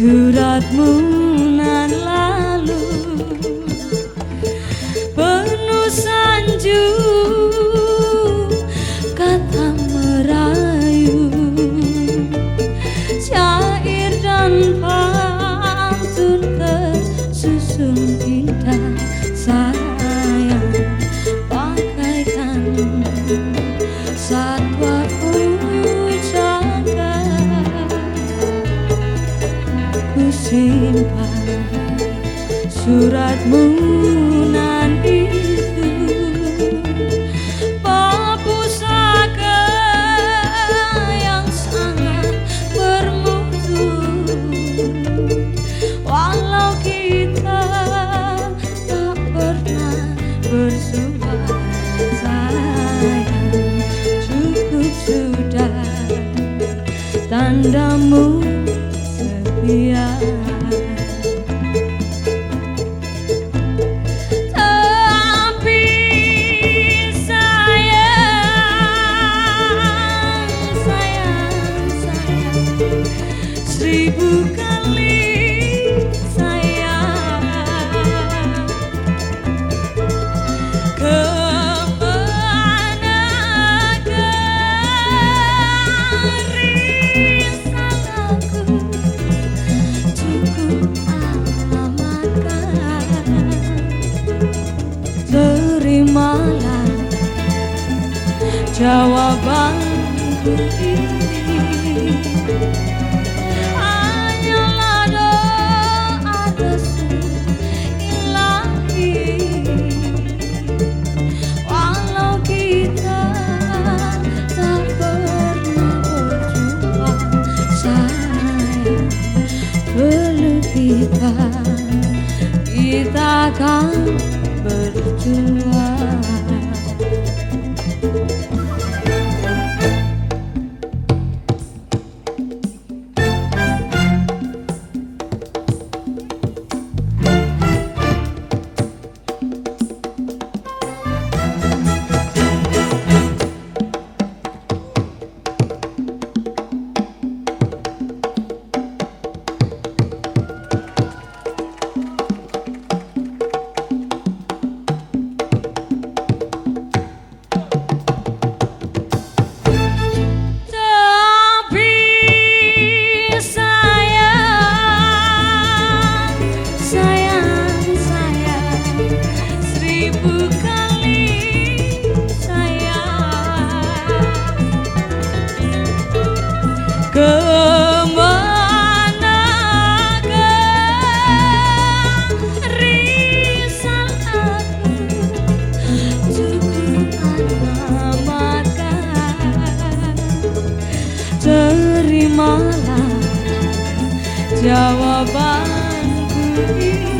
Suratmu nan lalu. Suratmu nan itu Papusaka yang sangat bermutu? Walau kita tak pernah bersua Sayang cukup sudah Tandamu jawabanku ini hanyalah doa restu ilahi walau kita tak pernah berjumpa sayang peluk kita kita berjuang salah jawabanku ini